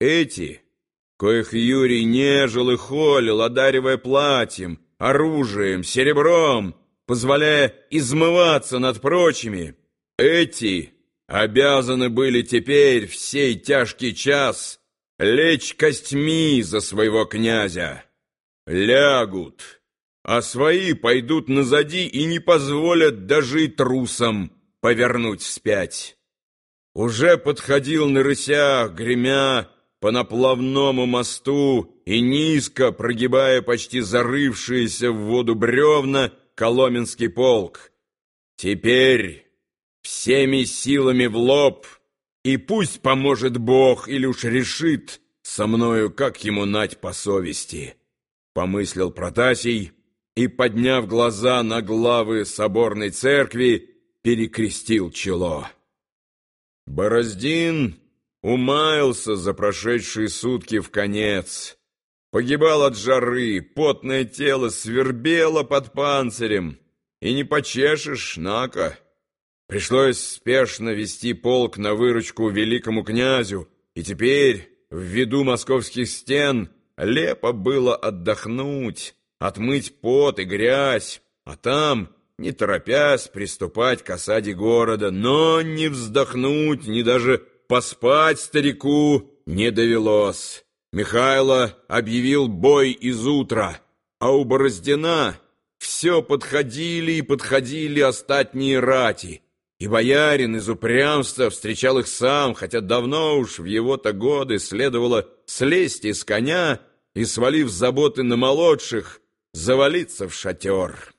Эти, коих Юрий нежил и холил, одаривая платьем, оружием, серебром, позволяя измываться над прочими, эти обязаны были теперь в сей тяжкий час лечь костьми за своего князя. Лягут, а свои пойдут назади и не позволят даже и трусам повернуть вспять. Уже подходил на рысях, гремя по наплавному мосту и низко, прогибая почти зарывшиеся в воду бревна, Коломенский полк. Теперь всеми силами в лоб, и пусть поможет Бог или уж решит со мною, как ему нать по совести, помыслил Протасий и, подняв глаза на главы соборной церкви, перекрестил чело. Бороздин умаялся за прошедшие сутки в конец. Погибал от жары, потное тело свербело под панцирем, и не почешешь, нако. Пришлось спешно вести полк на выручку великому князю, и теперь, в виду московских стен, лепо было отдохнуть, отмыть пот и грязь, а там не торопясь приступать к осаде города, но не вздохнуть, ни даже поспать старику не довелось. Михайло объявил бой из утра, а у Бороздина все подходили и подходили остатние рати, и боярин из упрямства встречал их сам, хотя давно уж в его-то годы следовало слезть из коня и, свалив заботы на молодших, завалиться в шатер.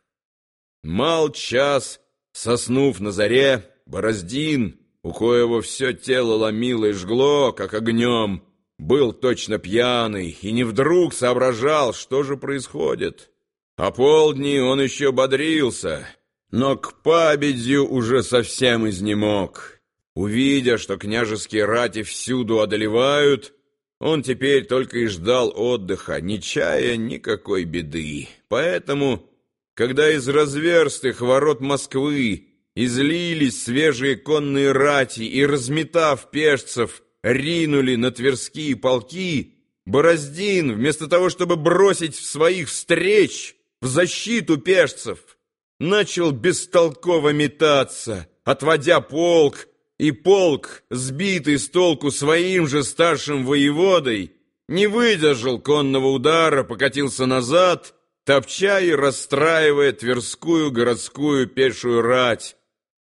Мал час, соснув на заре, Бороздин, у коего все тело ломило и жгло, как огнем, был точно пьяный и не вдруг соображал, что же происходит. А полдни он еще бодрился, но к победью уже совсем изнемог. Увидя, что княжеские рати всюду одолевают, он теперь только и ждал отдыха, не чая никакой беды. Поэтому когда из разверстых ворот Москвы излились свежие конные рати и, разметав пешцев, ринули на тверские полки, Бороздин, вместо того, чтобы бросить в своих встреч в защиту пешцев, начал бестолково метаться, отводя полк, и полк, сбитый с толку своим же старшим воеводой, не выдержал конного удара, покатился назад — топча и расстраивая Тверскую городскую пешую рать,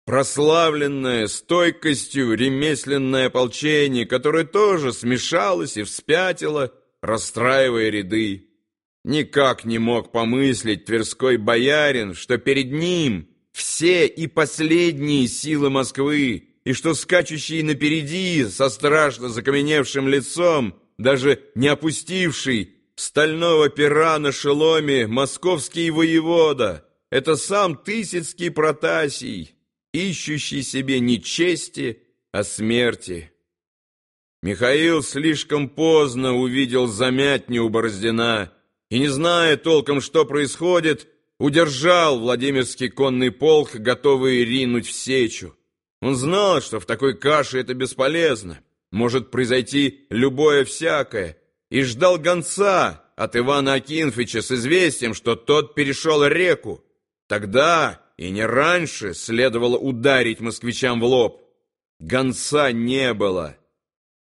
прославленное стойкостью ремесленное ополчение, которое тоже смешалось и вспятило, расстраивая ряды. Никак не мог помыслить Тверской боярин, что перед ним все и последние силы Москвы, и что скачущий напереди со страшно закаменевшим лицом, даже не опустивший стального пера на шеломе московский воевода, это сам Тысяцкий Протасий, ищущий себе не чести, а смерти. Михаил слишком поздно увидел замятню у Бороздина и, не зная толком, что происходит, удержал Владимирский конный полк, готовый ринуть в сечу. Он знал, что в такой каше это бесполезно, может произойти любое всякое, и ждал гонца от Ивана Акинфича с известием, что тот перешел реку. Тогда и не раньше следовало ударить москвичам в лоб. Гонца не было.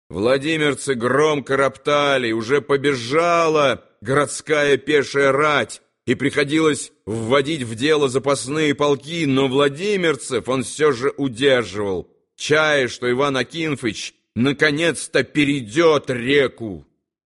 Владимирцы громко роптали, уже побежала городская пешая рать, и приходилось вводить в дело запасные полки, но владимирцев он все же удерживал, чая, что Иван Акинфыч наконец-то перейдет реку.